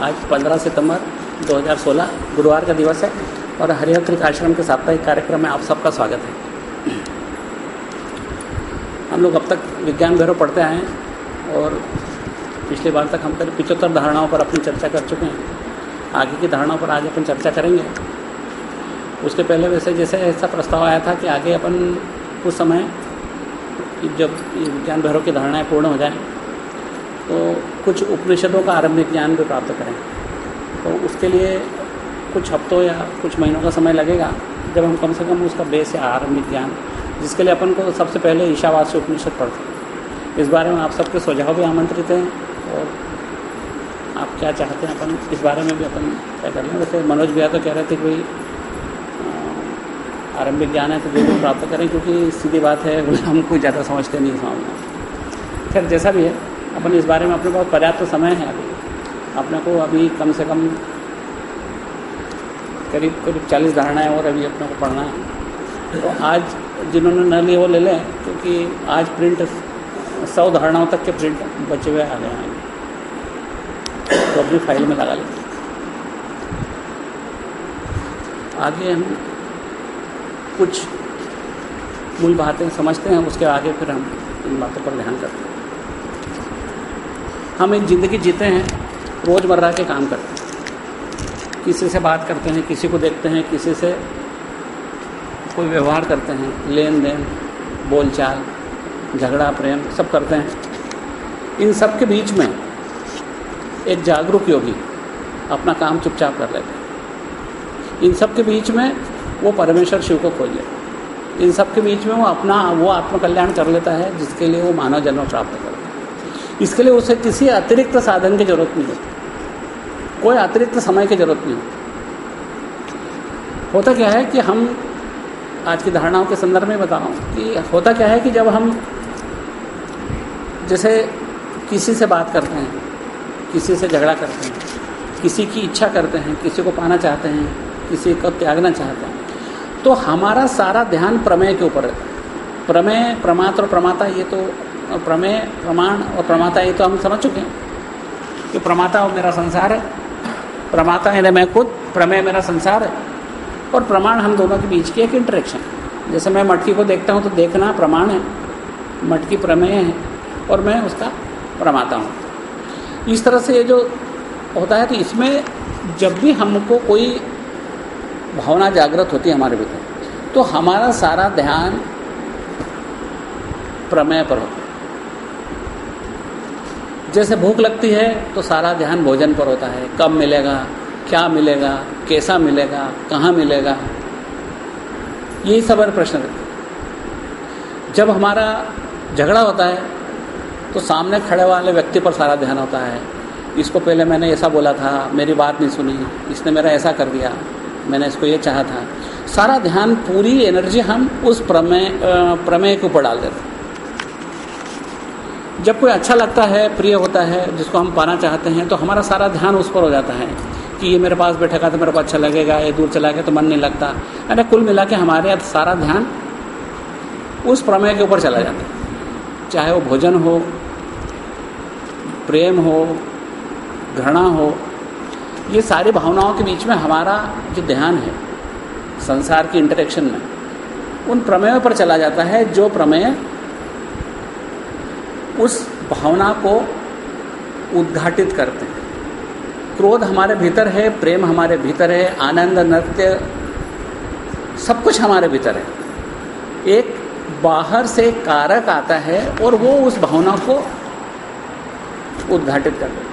आज 15 सितंबर 2016 गुरुवार का दिवस है और हरिहर आश्रम के साप्ताहिक कार्यक्रम में आप सबका स्वागत है। हम लोग अब तक विज्ञान भैरव पढ़ते आए हैं और पिछले बार तक हम करीब पिचहत्तर धारणाओं पर अपनी चर्चा कर चुके हैं। आगे की धारणाओं पर आज अपन चर्चा करेंगे। उसके पहले वैसे जैसे ऐसा प्रस्ताव आया था कि आगे अपन कुछ समय जब विज्ञान भैरव की धारणाएँ पूर्ण हो जाएँ तो कुछ उपनिषदों का आरंभिक ज्ञान भी प्राप्त करें। तो उसके लिए कुछ हफ्तों या कुछ महीनों का समय लगेगा, जब हम कम से कम उसका बेस या आरंभिक ज्ञान, जिसके लिए अपन को सबसे पहले ईशावास्य उपनिषद पढ़ते इस बारे में आप सबके सुझाव भी आमंत्रित हैं और आप क्या चाहते हैं अपन इस बारे में भी अपन क्या कर लें। वैसे मनोज भैया तो कह रहे थे कि भाई आरंभिक ज्ञान है तो ज़रूर प्राप्त करें, क्योंकि सीधी बात है हम कोई ज़्यादा समझते नहीं समझना खैर, जैसा भी है अपन इस बारे में अपने पास पर्याप्त समय है अभी। अपने को अभी कम से कम करीब करीब चालीस धारणाएँ और अभी अपने को पढ़ना है। तो आज जिन्होंने न लिए वो ले लें, क्योंकि आज प्रिंट सौ धारणाओं तक के प्रिंट बचे हुए आ गए हैं। तो अपनी फ़ाइल में लगा लेते आगे हम कुछ मूल बातें समझते हैं, उसके आगे फिर हम इन बातों पर ध्यान करते हैं। हम एक ज़िंदगी जीते हैं, रोज़मर्रा के काम करते हैं। किसी से बात करते हैं, किसी को देखते हैं, किसी से कोई व्यवहार करते हैं लेन देन बोलचाल, झगड़ा, प्रेम, सब करते हैं। इन सब के बीच में एक जागरूक योगी अपना काम चुपचाप कर लेते हैं। इन सब के बीच में वो परमेश्वर शिव को खोज लेता इन सब के बीच में वो अपना, वो आत्मकल्याण कर लेता है, जिसके लिए वो मानव जन्म प्राप्त करता है। इसके लिए उसे किसी अतिरिक्त साधन की ज़रूरत नहीं होती। कोई अतिरिक्त समय की ज़रूरत नहीं होती। होता क्या है कि हम, आज की धारणाओं के संदर्भ में बता रहा कि होता क्या है कि जब हम जैसे किसी से बात करते हैं, किसी से झगड़ा करते हैं, किसी की इच्छा करते हैं, किसी को पाना चाहते हैं, किसी को त्यागना चाहते हैं तो हमारा सारा ध्यान प्रमेय के ऊपर रहता है। प्रमेय, प्रमात्र और प्रमाता, ये तो प्रमेय, प्रमाण और प्रमाता, ये तो हम समझ चुके हैं कि प्रमाता वो मेरा संसार है। प्रमाता यानी मैं खुद, प्रमेय मेरा संसार है। और प्रमाण हम दोनों के बीच की एक इंटरेक्शन जैसे मैं मटकी को देखता हूँ तो देखना प्रमाण है, मटकी प्रमेय है और मैं उसका प्रमाता हूँ। इस तरह से ये जो होता है तो इसमें जब भी हमको कोई भावना जागृत होती है हमारे भीतर तो हमारा सारा ध्यान प्रमेय पर होता है। जैसे भूख लगती है तो सारा ध्यान भोजन पर होता है। कब मिलेगा, क्या मिलेगा, कैसा मिलेगा, कहाँ मिलेगा? यही सब प्रश्न रहते जब हमारा झगड़ा होता है तो सामने खड़े वाले व्यक्ति पर सारा ध्यान होता है। इसको पहले मैंने ऐसा बोला था, मेरी बात नहीं सुनी, इसने मेरा ऐसा कर दिया, मैंने इसको ये चाहा था। सारा ध्यान, पूरी एनर्जी हम उस प्रमेय प्रमेय के ऊपर डाल देते जब कोई अच्छा लगता है, प्रिय होता है, जिसको हम पाना चाहते हैं तो हमारा सारा ध्यान उस पर हो जाता है कि ये मेरे पास बैठेगा तो मेरे को अच्छा लगेगा, ये दूर चला गया तो मन नहीं लगता। अरे कुल मिला के हमारे सारा ध्यान उस प्रमेय के ऊपर चला जाता है। चाहे वो भोजन हो, प्रेम हो, घृणा हो, ये सारी भावनाओं के बीच में हमारा जो ध्यान है, संसार की इंटरेक्शन में, उन प्रमेयों पर चला जाता है, जो प्रमेय उस भावना को उद्घाटित करते हैं। क्रोध हमारे भीतर है, प्रेम हमारे भीतर है, आनंद, नृत्य, सब कुछ हमारे भीतर है। एक बाहर से कारक आता है और वो उस भावना को उद्घाटित कर देता है।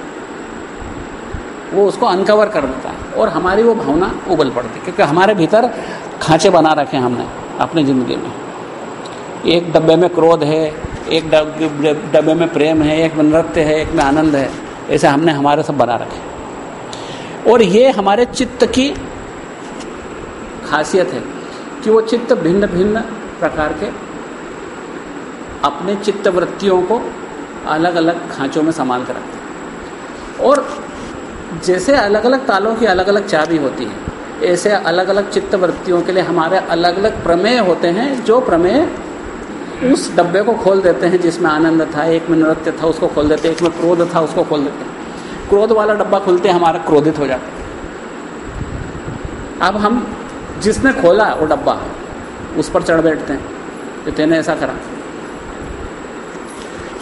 वो उसको अनकवर कर देता है और हमारी वो भावना उबल पड़ती है, क्योंकि हमारे भीतर खांचे बना रखे हैं हमने अपनी ज़िंदगी में। एक डब्बे में क्रोध है एक डब्बे में प्रेम है, एक में नृत्य है, एक में आनंद है, ऐसे हमने हमारे सब बना रखे और ये हमारे चित्त की खासियत है कि वो चित्त भिन्न भिन्न प्रकार के अपने चित्त वृत्तियों को अलग अलग खांचों में संभाल कर रखते और जैसे अलग अलग तालों की अलग अलग चाबी होती है, ऐसे अलग अलग चित्त वृत्तियों के लिए हमारे अलग अलग प्रमेय होते हैं, जो प्रमेय उस डब्बे को खोल देते हैं जिसमें आनंद था, एक में नृत्य था, उसको खोल देते एक में क्रोध था, उसको खोल देते हैं। क्रोध वाला डब्बा खुलते हमारा क्रोधित हो जाता अब हम जिसने खोला वो डब्बा, उस पर चढ़ बैठते हैं, कि तेने ऐसा करा।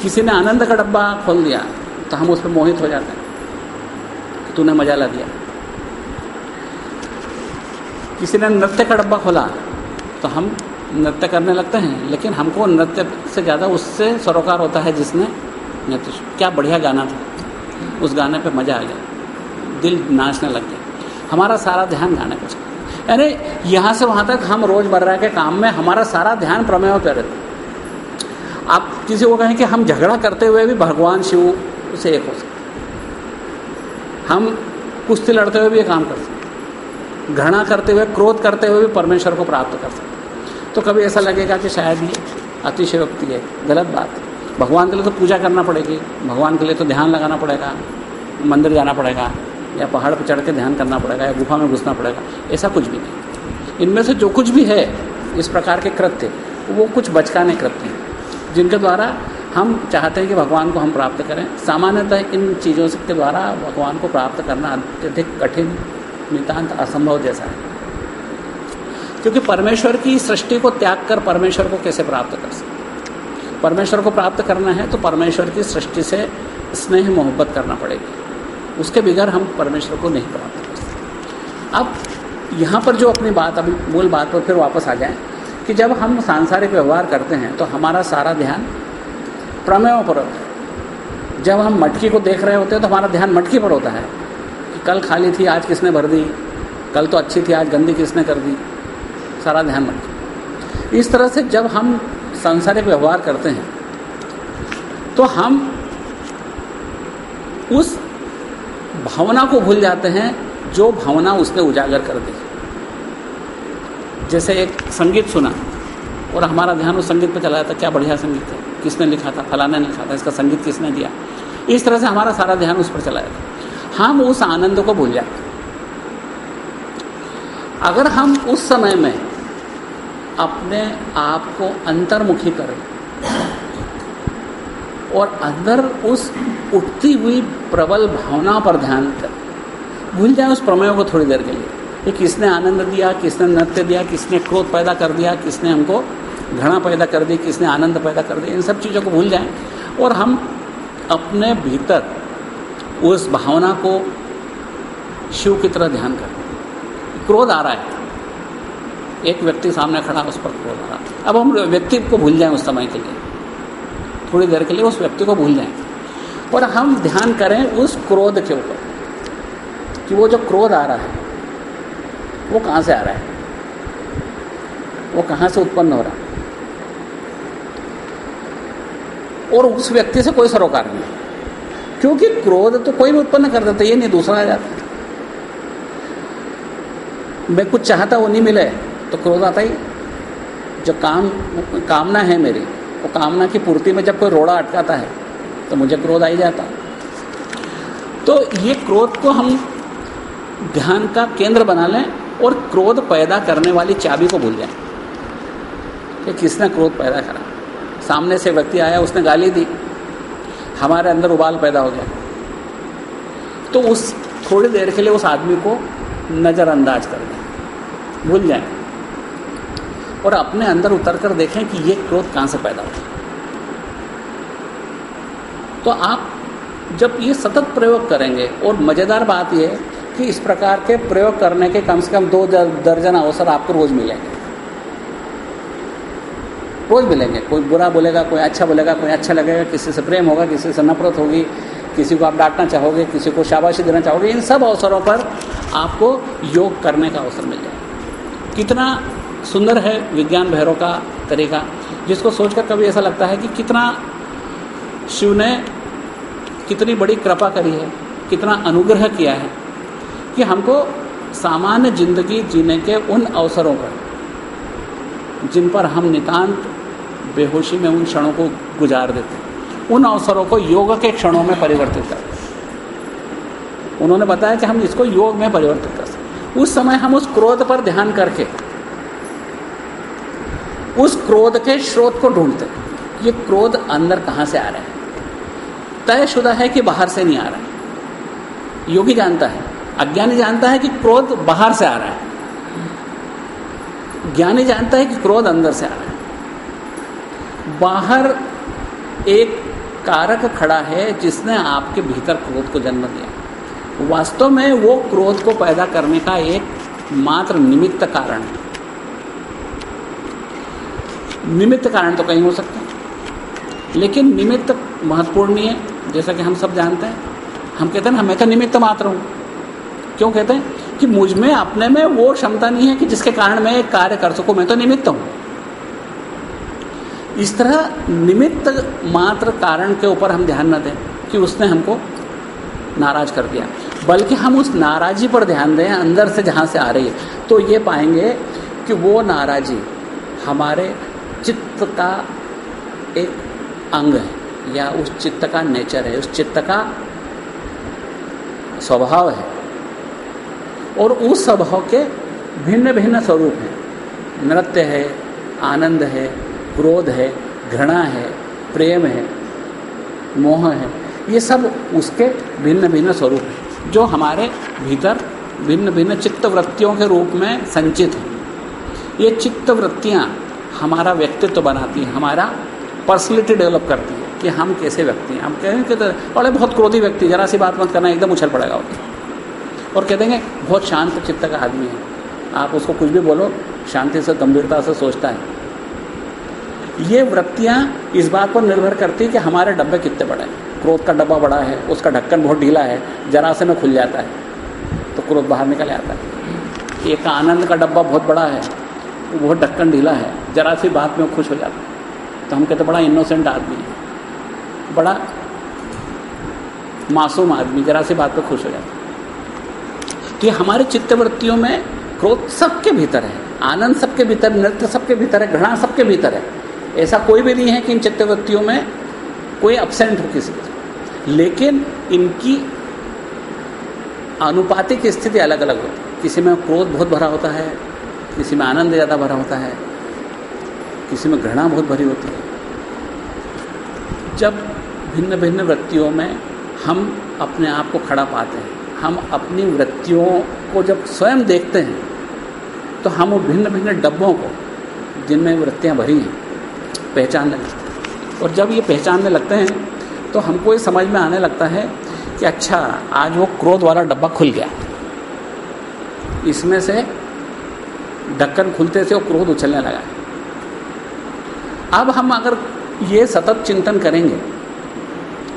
किसी ने आनंद का डब्बा खोल दिया तो हम उस पर मोहित हो जाते हैं, कि तूने मज़ा ला दिया। किसी ने नृत्य का डब्बा खोला तो हम नृत्य करने लगते हैं, लेकिन हमको नृत्य से ज़्यादा उससे सरोकार होता है जिसने नृत्य क्या बढ़िया गाना था। उस गाने पे मज़ा आ गया। दिल नाचने लग गया। हमारा सारा ध्यान गाने पर यानी यहाँ से वहाँ तक हम रोज़मर्रा के काम में हमारा सारा ध्यान प्रमेय पर रहता आप किसी को कहें कि हम झगड़ा करते हुए भी भगवान शिव से एक हो सकते हम कुश्ती लड़ते हुए भी ये काम कर सकते घृणा करते हुए, क्रोध करते हुए भी परमेश्वर को प्राप्त कर सकते तो कभी ऐसा लगेगा कि शायद ये अतिशयोक्ति है, गलत बात। भगवान के लिए तो पूजा करना पड़ेगी। भगवान के लिए तो ध्यान लगाना पड़ेगा, मंदिर जाना पड़ेगा, या पहाड़ पर चढ़ के ध्यान करना पड़ेगा, या गुफा में घुसना पड़ेगा। ऐसा कुछ भी नहीं। इनमें से जो कुछ भी है, इस प्रकार के कृत्य, वो कुछ बचकाने कृत्य हैं, जिनके द्वारा हम चाहते हैं कि भगवान को हम प्राप्त करें। सामान्यतः इन चीज़ों के द्वारा भगवान को प्राप्त करना अत्यधिक कठिन नितान्त असंभव जैसा है। क्योंकि परमेश्वर की सृष्टि को त्याग कर परमेश्वर को कैसे प्राप्त कर सकते परमेश्वर को प्राप्त करना है तो परमेश्वर की सृष्टि से स्नेह मोहब्बत करना पड़ेगी। उसके बगैर हम परमेश्वर को नहीं प्राप्त कर सकते। अब यहाँ पर जो अपनी बात अभी मूल बात पर फिर वापस आ जाए कि जब हम सांसारिक व्यवहार करते हैं तो हमारा सारा ध्यान प्रमेयों पर होता है। जब हम मटकी को देख रहे होते हैं तो हमारा ध्यान मटकी पर होता है कि कल खाली थी, आज किसने भर दी? कल तो अच्छी थी, आज गंदी किसने कर दी? सारा ध्यान मटकी इस तरह से जब हम सांसारिक व्यवहार करते हैं तो हम उस भावना को भूल जाते हैं जो भावना उसने उजागर कर दी। जैसे एक संगीत सुना, और हमारा ध्यान उस संगीत पर चला जाता, क्या बढ़िया संगीत है, किसने लिखा था, फलाने ने लिखा था, इसका संगीत किसने दिया? इस तरह से हमारा सारा ध्यान उस पर चला जाता हम उस आनंद को भूल जाते अगर हम उस समय में अपने आप को अंतर्मुखी करें। और अंदर उस उठती हुई प्रबल भावना पर ध्यान करें भूल जाए उस प्रमेय को थोड़ी देर के लिए। कि किसने आनंद दिया, किसने नृत्य दिया, किसने क्रोध पैदा कर दिया, किसने हमको घृणा पैदा कर दी, किसने आनंद पैदा कर दिया इन सब चीज़ों को भूल जाएँ। और हम अपने भीतर उस भावना को शिव की तरह ध्यान करें क्रोध आ रहा है। एक व्यक्ति सामने खड़ा, उस पर आ रहा। अब हम व्यक्ति को भूल जाएँ उस समय के लिए। थोड़ी देर के लिए उस व्यक्ति को भूल जाएँ। और हम ध्यान करें उस क्रोध के ऊपर, कि वो जो क्रोध आ रहा है, वो कहाँ से आ रहा है? वो कहाँ से उत्पन्न हो रहा है? और उस व्यक्ति से कोई सरोकार नहीं। क्योंकि क्रोध तो कोई भी उत्पन्न कर देता, ये नहीं दूसरा आ जाता। मैं कुछ चाहता वो नहीं मिले तो क्रोध आता ही। जो काम, कामना है मेरी, वो कामना की पूर्ति में जब कोई रोड़ा अटकाता है तो मुझे क्रोध आ ही जाता। तो ये क्रोध को हम ध्यान का केंद्र बना लें और क्रोध पैदा करने वाली चाबी को भूल जाएँ कि किसने क्रोध पैदा करा। सामने से व्यक्ति आया, उसने गाली दी, हमारे अंदर उबाल पैदा हो गया। तो उस, थोड़ी देर के लिए उस आदमी को नज़रअंदाज कर दें, भूल जाएँ। और अपने अंदर उतर कर देखें कि ये क्रोध कहाँ से पैदा होता है। तो आप जब ये सतत प्रयोग करेंगे और मज़ेदार बात यह है कि इस प्रकार के प्रयोग करने के कम से कम दो दर्जन अवसर आपको रोज़ मिलेंगे। रोज़ मिलेंगे। कोई बुरा बोलेगा, कोई अच्छा बोलेगा, कोई अच्छा लगेगा, किसी से प्रेम होगा, किसी से नफरत होगी, किसी को आप डांटना चाहोगे, किसी को शाबाशी देना चाहोगे, इन सब अवसरों पर आपको योग करने का अवसर मिल जाएगा। कितना सुंदर है विज्ञान भैरव का तरीका, जिसको सोचकर कभी ऐसा लगता है कि कितना शिव ने कितनी बड़ी कृपा करी है, कितना अनुग्रह किया है, कि हमको सामान्य ज़िंदगी जीने के उन अवसरों पर, जिन पर हम नितांत बेहोशी में उन क्षणों को गुजार देते उन अवसरों को योग के क्षणों में परिवर्तित करते उन्होंने बताया कि हम इसको योग में परिवर्तित कर सकते उस समय हम उस क्रोध पर ध्यान करके उस क्रोध के स्रोत को ढूंढते ये क्रोध अंदर कहाँ से आ रहा है? तयशुदा है कि बाहर से नहीं आ रहा है। योगी जानता है, अज्ञानी जानता है कि क्रोध बाहर से आ रहा है। ज्ञानी जानता है कि क्रोध अंदर से आ रहा है। बाहर एक कारक खड़ा है जिसने आपके भीतर क्रोध को जन्म दिया। वास्तव में वो क्रोध को पैदा करने का एक मात्र निमित्त कारण है। निमित्त कारण तो कहीं हो सकते है। लेकिन निमित्त महत्वपूर्ण नहीं है, जैसा कि हम सब जानते हैं। हम कहते हैं ना मैं तो निमित्त मात्र हूँ। क्यों कहते हैं? कि मुझमें, अपने में वो क्षमता नहीं है कि जिसके कारण मैं एक कार्य कर सकूँ, मैं तो निमित्त हूँ। इस तरह निमित्त मात्र कारण के ऊपर हम ध्यान न दें कि उसने हमको नाराज़ कर दिया। बल्कि हम उस नाराजी पर ध्यान दें, अंदर से जहाँ से आ रही है। तो ये पाएँगे कि वो नाराजी हमारे चित्त का एक अंग है, या उस चित्त का नेचर है, उस चित्त का स्वभाव है। और उस स्वभाव के भिन्न भिन्न स्वरूप हैं। नृत्य है, आनंद है, क्रोध है, घृणा है, प्रेम है, मोह है, ये सब उसके भिन्न भिन्न स्वरूप हैं, जो हमारे भीतर भिन्न भिन्न चित्त वृत्तियों के रूप में संचित हैं। ये चित्त वृत्तियाँ हमारा व्यक्तित्व बनाती है, हमारा पर्सनलिटी डेवलप करती है कि हम कैसे व्यक्ति हैं। हम कहें कि तो बड़े बहुत क्रोधी व्यक्ति, जरा सी बात मत करना, एकदम उछल पड़ेगा उसको और कह देंगे, बहुत शांत चित्त का आदमी है। आप उसको कुछ भी बोलो, शांति से, गंभीरता से सोचता है। ये वृत्तियाँ इस बात पर निर्भर करती है कि हमारे डब्बे कितने बड़े हैं। क्रोध का डब्बा बड़ा है, उसका ढक्कन बहुत ढीला है, जरा से में खुल जाता है तो क्रोध बाहर निकल आता है। एक आनंद का डब्बा बहुत बड़ा है वो बहुत ढक्कन ढीला है, जरा सी बात में खुश हो जाता है। तो हम कहते बड़ा इनोसेंट आदमी है। बड़ा मासूम आदमी, जरा सी बात पर खुश हो जाता है। तो हमारे चित्तवृत्तियों में क्रोध सबके भीतर है, आनंद सबके भीतर, नृत्य सबके भीतर है, घृणा सबके भीतर है। ऐसा कोई भी नहीं है कि इन चित्तवृत्तियों में कोई अपसेंट हो किसी लेकिन इनकी अनुपातिक स्थिति अलग अलग होती है। किसी में क्रोध बहुत भरा होता है किसी में आनंद ज़्यादा भरा होता है किसी में घृणा बहुत भरी होती है। जब भिन्न भिन्न वृत्तियों में हम अपने आप को खड़ा पाते हैं, हम अपनी वृत्तियों को जब स्वयं देखते हैं तो हम भिन्न भिन्न डब्बों को, जिनमें वृत्तियाँ भरी हैं, पहचानने लगते हैं। और जब ये पहचानने लगते हैं तो हमको ये समझ में आने लगता है कि अच्छा आज वो क्रोध वाला डब्बा खुल गया। इसमें से ढक्कन खुलते से वो क्रोध उछलने लगा। अब हम अगर ये सतत चिंतन करेंगे,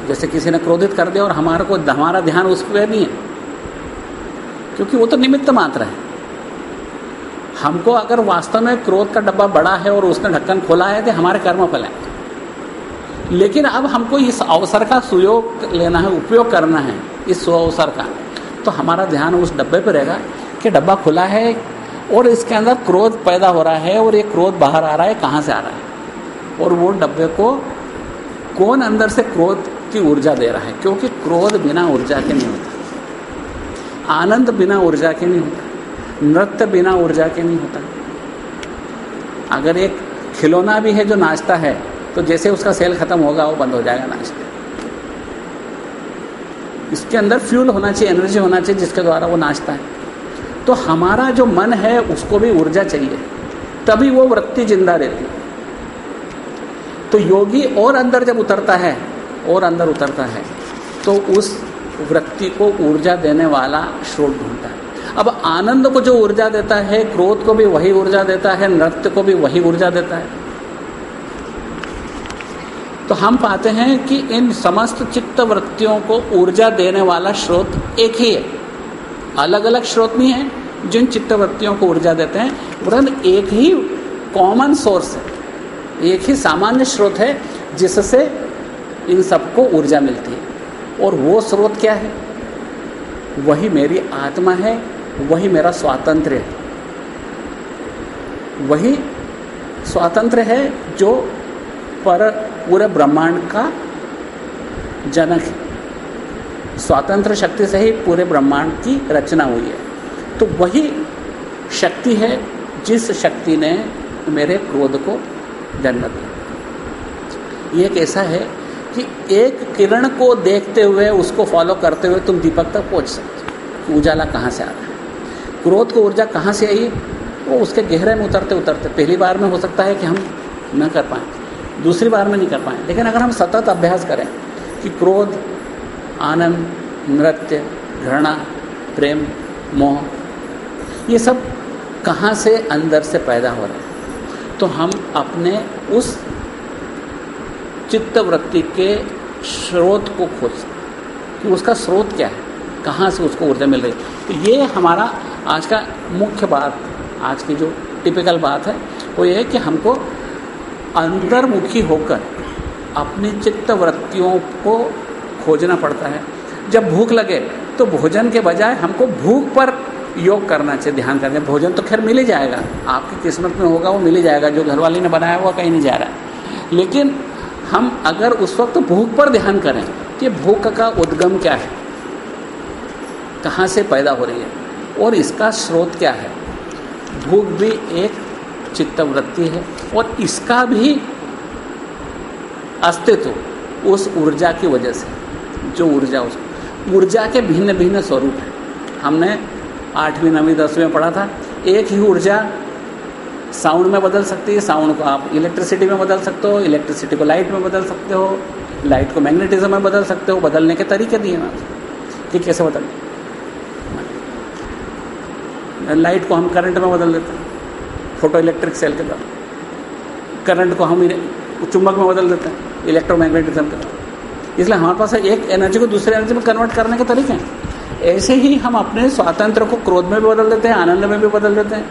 जैसे किसी ने क्रोधित कर दिया और हमारे को, हमारा ध्यान उस पर नहीं है, क्योंकि वो तो निमित्त मात्र है। हमको अगर वास्तव में क्रोध का डब्बा बड़ा है और उसने ढक्कन खोला है तो हमारे कर्म फल है। लेकिन अब हमको इस अवसर का सुयोग लेना है, उपयोग करना है, इस अवसर का। तो हमारा ध्यान उस डब्बे पर रहेगा कि डब्बा खुला है और इसके अंदर क्रोध पैदा हो रहा है और ये क्रोध बाहर आ रहा है, कहाँ से आ रहा है? और वो डब्बे को कौन अंदर से क्रोध की ऊर्जा दे रहा है? क्योंकि क्रोध बिना ऊर्जा के नहीं होता। आनंद बिना ऊर्जा के नहीं होता। नृत्य बिना ऊर्जा के नहीं होता। अगर एक खिलौना भी है जो नाचता है तो जैसे उसका सेल खत्म होगा, वो बंद हो जाएगा नाचते इसके अंदर फ्यूल होना चाहिए, एनर्जी होना चाहिए जिसके द्वारा वो नाचता है। तो हमारा जो मन है, उसको भी ऊर्जा चाहिए। तभी वो वृत्ति ज़िंदा रहती तो योगी और अंदर जब उतरता है, और अंदर उतरता है तो उस वृत्ति को ऊर्जा देने वाला स्रोत ढूंढता है। अब आनंद को जो ऊर्जा देता है, क्रोध को भी वही ऊर्जा देता है, नृत्य को भी वही ऊर्जा देता है। तो हम पाते हैं कि इन समस्त चित्त वृत्तियों को ऊर्जा देने वाला स्रोत एक ही है। अलग अलग स्रोत नहीं है जिन चित्तवृत्तियों को ऊर्जा देते हैं वरन एक ही कॉमन सोर्स है। एक ही सामान्य स्रोत है जिससे इन सबको ऊर्जा मिलती है। और वो स्रोत क्या है? वही मेरी आत्मा है, वही मेरा स्वातंत्र है। वही स्वातंत्र है जो पर पूरे ब्रह्मांड का जनक है। स्वातंत्र शक्ति से ही पूरे ब्रह्मांड की रचना हुई है। तो वही शक्ति है जिस शक्ति ने मेरे क्रोध को जन्म दिया। ये एक ऐसा है कि एक किरण को देखते हुए, उसको फॉलो करते हुए तुम दीपक तक पहुँच सकते हो। उजाला कहाँ से आ रहा है? क्रोध को ऊर्जा कहाँ से आई? वो उसके गहरे में उतरते उतरते, पहली बार में हो सकता है कि हम न कर पाएँ, दूसरी बार में नहीं कर पाएँ। लेकिन अगर हम सतत अभ्यास करें कि क्रोध, आनंद, नृत्य, घृणा, प्रेम, मोह ये सब कहाँ से अंदर से पैदा हो रहे हैं? तो हम अपने उस चित्तवृत्ति के स्रोत को खोज सकते कि उसका स्रोत क्या है? कहाँ से उसको ऊर्जा मिल रही तो ये हमारा आज का मुख्य बात, आज की जो टिपिकल बात है, वो ये है कि हमको अंतर्मुखी होकर अपनी चित्त वृत्तियों को खोजना पड़ता है। जब भूख लगे तो भोजन के बजाय हमको भूख पर योग करना चाहिए, ध्यान करना भोजन तो खैर मिल ही जाएगा। आपकी किस्मत में होगा, वो मिल ही जाएगा। जो घर घरवाली ने बनाया हुआ कहीं नहीं जा रहा है। लेकिन हम अगर उस वक्त भूख पर ध्यान करें कि भूख का उद्गम क्या है, कहाँ से पैदा हो रही है, और इसका स्रोत क्या है, भूख भी एक चित्तवृत्ति है, और इसका भी अस्तित्व उस ऊर्जा की वजह से, जो ऊर्जा उस ऊर्जा के भिन्न भिन्न स्वरूप हैं। हमने आठवीं, नवीं, दसवीं में पढ़ा था। एक ही ऊर्जा साउंड में बदल सकती है, साउंड को आप इलेक्ट्रिसिटी में बदल सकते हो, इलेक्ट्रिसिटी को लाइट में बदल सकते हो, लाइट को मैग्नेटिज्म में बदल सकते हो, बदलने के तरीके दिए मैं कि कैसे बदल। लाइट को हम करंट में बदल देते हैं, फ़ोटो इलेक्ट्रिक सेल के द्वारा। करंट को हम चुंबक में बदल देते हैं, इलेक्ट्रोमैग्नेटिज्म के द्वारा। इसलिए हमारे पास एक एनर्जी को दूसरे एनर्जी में कन्वर्ट करने के तरीके हैं। ऐसे ही हम अपने स्वातंत्र को क्रोध में भी बदल देते हैं, आनंद में भी बदल देते हैं,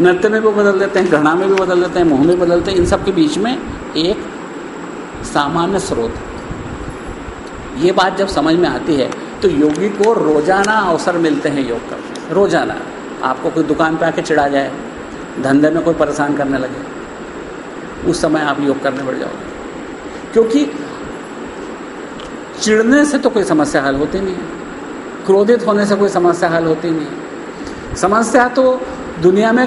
नृत्य में भी बदल देते हैं, घृणा में भी बदल देते हैं, मोह में बदलते हैं। इन सब के बीच में एक सामान्य स्रोत। ये बात जब समझ में आती है तो योगी को रोज़ाना अवसर मिलते हैं योग करने रोज़ाना। आपको कोई दुकान पे आके चिढ़ा जाए, धंधे में कोई परेशान करने लगे, उस समय आप योग करने बढ़ जाओगे। क्योंकि चिढ़ने से तो कोई समस्या हल होती नहीं है। क्रोधित होने से कोई समस्या हल होती नहीं। समस्या तो दुनिया में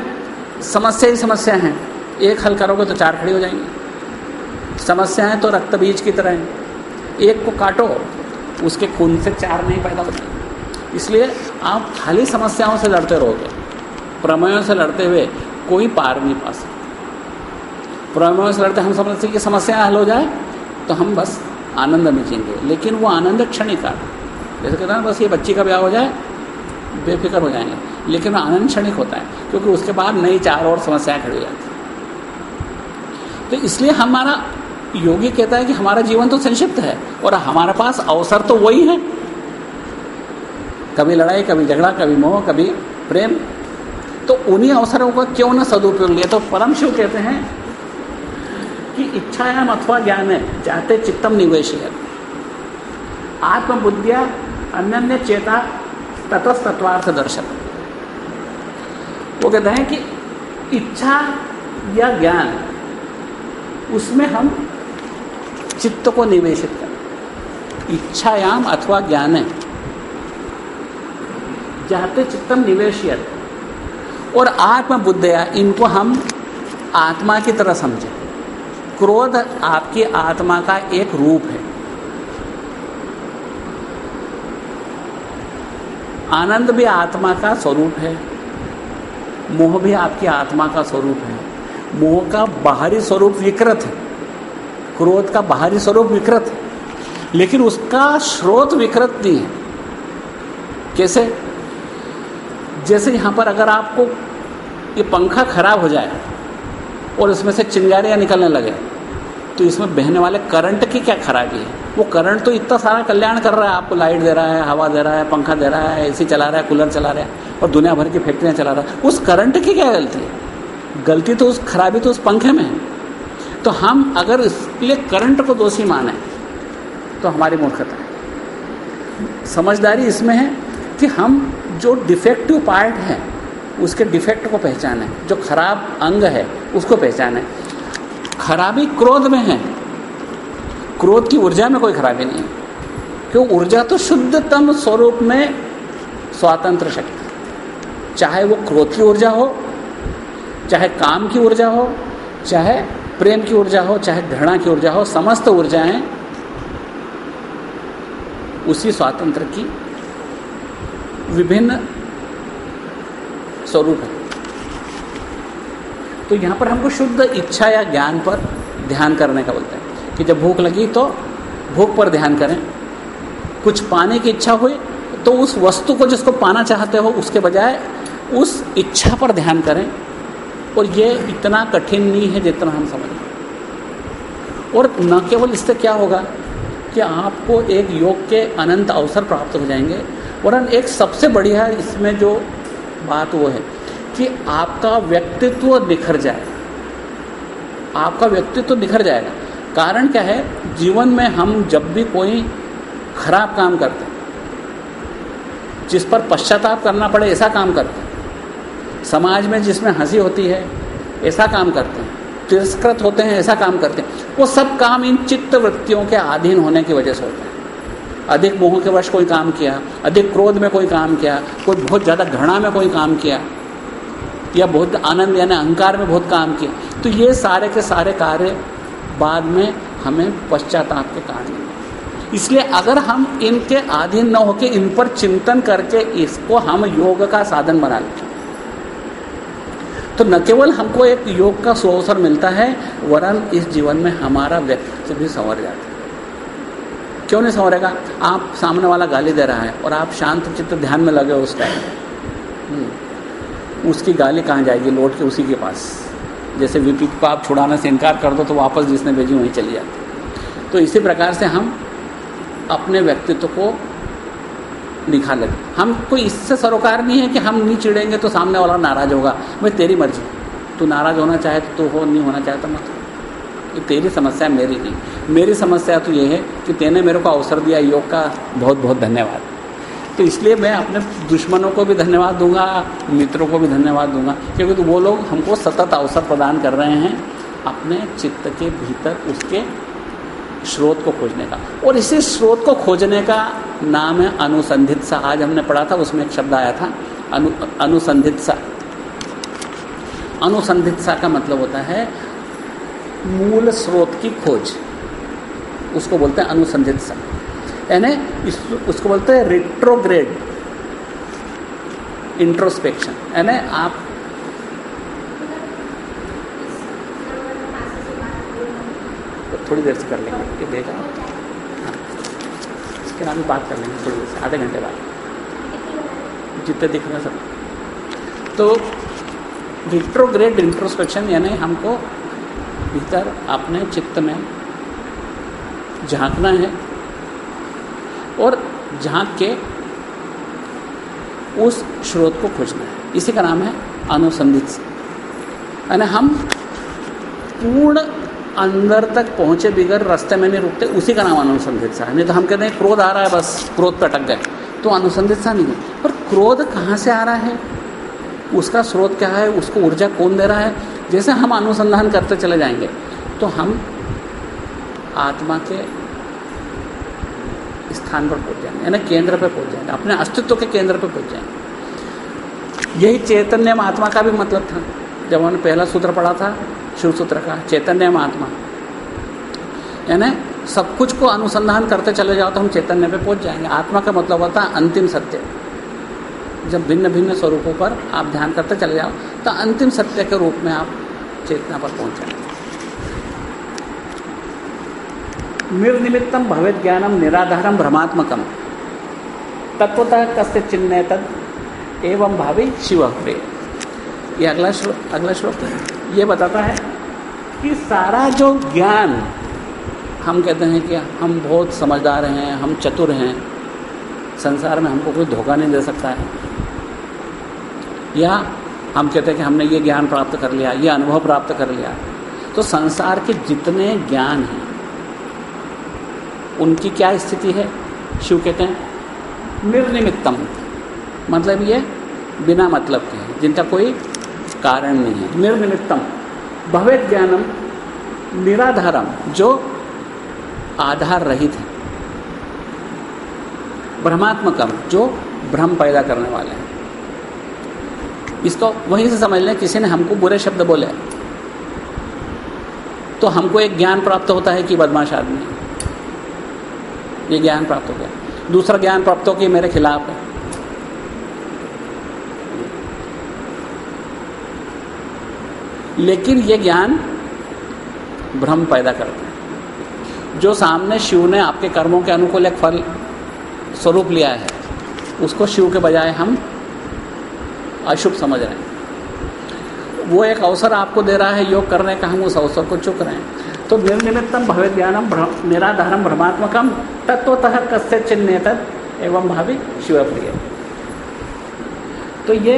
समस्या ही समस्या हैं। एक हल करोगे तो चार खड़ी हो जाएँगी। समस्याएँ तो रक्त बीज की तरह हैं। एक को काटो, उसके खून से चार नहीं पैदा होते। इसलिए आप खाली समस्याओं से लड़ते रहोगे। प्रमेयों से लड़ते हुए कोई पार नहीं पा सकते। प्रमेयों से लड़ते हम समझते कि समस्या हल हो जाए तो हम बस आनंद में जिएँगे। लेकिन वो आनंद क्षणिका जैसे कहते हैं बस ये बच्ची का ब्याह हो जाए, बेफिक्र हो जाएँगे। लेकिन आनंद क्षणिक होता है, क्योंकि उसके बाद नई चार और समस्याएँ खड़ी हो जाती तो इसलिए हमारा योगी कहता है कि हमारा जीवन तो संक्षिप्त है, और हमारे पास अवसर तो वही है। कभी लड़ाई, कभी झगड़ा, कभी मोह, कभी प्रेम। तो उन्हीं अवसरों का क्यों ना सदुपयोग लिया? तो परम शिव कहते हैं कि इच्छायाम अथवा ज्ञान है चाहते चित्तम निवेश है। आत्मबुद्धिया अन्य चेता तत्वार्थ दर्शन वो कहते हैं कि इच्छा या ज्ञान, उसमें हम चित्त को निवेशित करें इच्छायाम अथवा ज्ञान। है जाते चित्तम निवेशियत और आत्मबुद्धया, इनको हम आत्मा की तरह समझें। क्रोध आपकी आत्मा का एक रूप है। आनंद भी आत्मा का स्वरूप है। मोह भी आपकी आत्मा का स्वरूप है। मोह का बाहरी स्वरूप विकृत है। क्रोध का बाहरी स्वरूप विकृत है। लेकिन उसका स्रोत विकृत नहीं है। कैसे? जैसे यहाँ पर अगर आपको ये पंखा खराब हो जाए और इसमें से चिंगारियाँ निकलने लगे तो इसमें बहने वाले करंट की क्या खराबी है? वो करंट तो इतना सारा कल्याण कर रहा है, आपको लाइट दे रहा है, हवा दे रहा है, पंखा दे रहा है एसी चला रहा है कूलर चला रहा है और दुनिया भर की फैक्ट्रियाँ चला रहा है। उस करंट की क्या गलती है? गलती तो उस खराबी तो उस पंखे में है। तो हम अगर इसलिए करंट को दोषी माने तो हमारी मूर्खता है। समझदारी इसमें है कि हम जो डिफेक्टिव पार्ट है, उसके डिफेक्ट को पहचाने, जो खराब अंग है, उसको पहचाने। खराबी क्रोध में है क्रोध की ऊर्जा में कोई खराबी नहीं क्यों? ऊर्जा तो शुद्धतम स्वरूप में स्वातंत्र शक्ति चाहे वो क्रोध की ऊर्जा हो, चाहे काम की ऊर्जा हो, चाहे प्रेम की ऊर्जा हो, चाहे घृणा की ऊर्जा हो, समस्त ऊर्जाएँ उसी स्वातंत्र की विभिन्न स्वरूप है। तो यहाँ पर हमको शुद्ध इच्छा या ज्ञान पर ध्यान करने का बोलते हैं। कि जब भूख लगी तो भूख पर ध्यान करें। कुछ पाने की इच्छा हुई तो उस वस्तु को जिसको पाना चाहते हो उसके बजाय उस इच्छा पर ध्यान करें। और ये इतना कठिन नहीं है जितना हम समझ और न केवल इससे क्या होगा कि आपको एक योग के अनंत अवसर प्राप्त हो जाएँगे। वरन एक सबसे बढ़िया इसमें जो बात वो है कि आपका व्यक्तित्व निखर जाए। आपका व्यक्तित्व निखर जाएगा। कारण क्या है? जीवन में हम जब भी कोई खराब काम करते हैं, जिस पर पश्चाताप करना पड़े, ऐसा काम करते हैं। समाज में जिसमें हँसी होती है, ऐसा काम करते हैं। तिरस्कृत होते हैं, ऐसा काम करते हैं। वो सब काम इन चित्त वृत्तियों के अधीन होने की वजह से होते हैं। अधिक मोह के वश कोई काम किया, अधिक क्रोध में कोई काम किया, कोई बहुत ज़्यादा घृणा में कोई काम किया, या बहुत आनंद यानी अहंकार में बहुत काम किया तो ये सारे के सारे कार्य बाद में हमें पश्चाताप के कारण इसलिए अगर हम इनके अधीन न होकर इन पर चिंतन करके इसको हम योग का साधन बना लें तो न केवल हमको एक योग का सुअवसर मिलता है, वरन इस जीवन में हमारा व्यक्तित्व भी संवर जाता है। क्यों नहीं संवरेगा? आप सामने वाला गाली दे रहा है और आप शांत चित्त ध्यान में लगे उस टाइम हम्म। उसकी गाली कहाँ जाएगी? लौट के उसी के पास। जैसे विपरीत को आप छुड़ाने से इनकार कर दो तो वापस जिसने भेजी वहीं चली जाती तो इसी प्रकार से हम अपने व्यक्तित्व को दिखा लगे हम कोई इससे सरोकार नहीं है कि हम नहीं चिड़ेंगे तो सामने वाला नाराज़ होगा। भाई, तेरी मर्ज़ी। तू नाराज़ होना चाहे तो तू हो, नहीं होना चाहे तो मत ये तेरी समस्या मेरी नहीं। मेरी समस्या तो ये है कि तेने मेरे को अवसर दिया, योग का बहुत बहुत धन्यवाद। तो इसलिए मैं अपने दुश्मनों को भी धन्यवाद दूँगा, मित्रों को भी धन्यवाद दूँगा। क्योंकि तो वो लोग हमको सतत अवसर प्रदान कर रहे हैं अपने चित्त के भीतर उसके स्रोत को खोजने का। और इसी स्रोत को खोजने का नाम है अनुसंधित सा आज हमने पढ़ा था, उसमें एक शब्द आया था, अनु अनुसंधित सा अनुसंधित सा का मतलब होता है मूल स्रोत की खोज। उसको बोलते हैं अनुसंधित सा यानी उसको बोलते हैं रिट्रोग्रेड इंट्रोस्पेक्शन यानी आप थोड़ी देर से कर लेंगे। ये हाँ। इसके नाम बात कर लेंगे थोड़ी देर से, आधे घंटे बाद। जितने दिख रहे सब। तो रिट्रोग्रेड इंट्रोस्पेक्शन यानी हमको भीतर अपने चित्त में झांकना है। और झाँक के उस स्रोत को खोजना है। इसी का नाम है अनुसंधित। यानी हम पूर्ण अंदर तक पहुँचे बिगर रास्ते में नहीं रुकते, उसी का नाम अनुसंधित सा नहीं तो हम कहते हैं, क्रोध आ रहा है बस, क्रोध पे अटक गए। तो अनुसंधित सा नहीं है। पर क्रोध कहाँ से आ रहा है? उसका स्रोत क्या है? उसको ऊर्जा कौन दे रहा है? जैसे हम अनुसंधान करते चले जाएँगे तो हम आत्मा के स्थान पर पहुँच जाएँगे, यानी केंद्र पर पहुँच जाएँगे, अपने अस्तित्व के केंद्र पर पहुँच जाएँगे। यही चैतन्य आत्मा का भी मतलब था, जब हमने पहला सूत्र पढ़ा था, शिव सूत्र का, चैतन्य आत्मा यानी सब कुछ को अनुसंधान करते चले जाओ तो हम चैतन्य पे पहुँच जाएँगे। आत्मा का मतलब होता है अंतिम सत्य। जब भिन्न भिन्न स्वरूपों पर आप ध्यान करते चले जाओ तो अंतिम सत्य के रूप में आप चेतना पर पहुँच जाएँगे। निर्निमित्तम भवेद ज्ञानम निराधारम भ्रमात्मकम तत्वतः कस्य चिन्ह तद? एवं भावी शिव प्रे ये अगला श्लोक अगला श्लोक ये बताता है कि सारा जो ज्ञान, हम कहते हैं कि हम बहुत समझदार हैं, हम चतुर हैं, संसार में हमको कोई धोखा नहीं दे सकता है। या हम कहते हैं कि हमने ये ज्ञान प्राप्त कर लिया, ये अनुभव प्राप्त कर लिया। तो संसार के जितने ज्ञान हैं उनकी क्या स्थिति है? शिव कहते हैं, निर्निमित्तम। मतलब ये बिना मतलब के जिनका कोई कारण नहीं है। निर्निमित्तम। भवेद ज्ञानम निराधारम, जो आधार रहित है। ब्रह्मात्मकम, जो भ्रम पैदा करने वाले हैं। इसको वहीं से समझ लें, किसी ने हमको बुरे शब्द बोले। तो हमको एक ज्ञान प्राप्त होता है कि बदमाश आदमी है। ये ज्ञान प्राप्त हो गया। दूसरा ज्ञान प्राप्त हो कि मेरे खिलाफ है। लेकिन ये ज्ञान भ्रम पैदा करता है। जो सामने शिव ने आपके कर्मों के अनुकूल एक फल स्वरूप लिया है, उसको शिव के बजाय हम अशुभ समझ रहे हैं। वो एक अवसर आपको दे रहा है, योग करने का हम उस अवसर को चुक रहे हैं। तो निर्निमित्तम भव्य ज्ञानम निराधारम भ्रमात्मकम तत्वतः कस्य चिन्ह तत् एवं भावी शिवप्रिय। तो ये